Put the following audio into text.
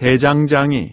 대장장이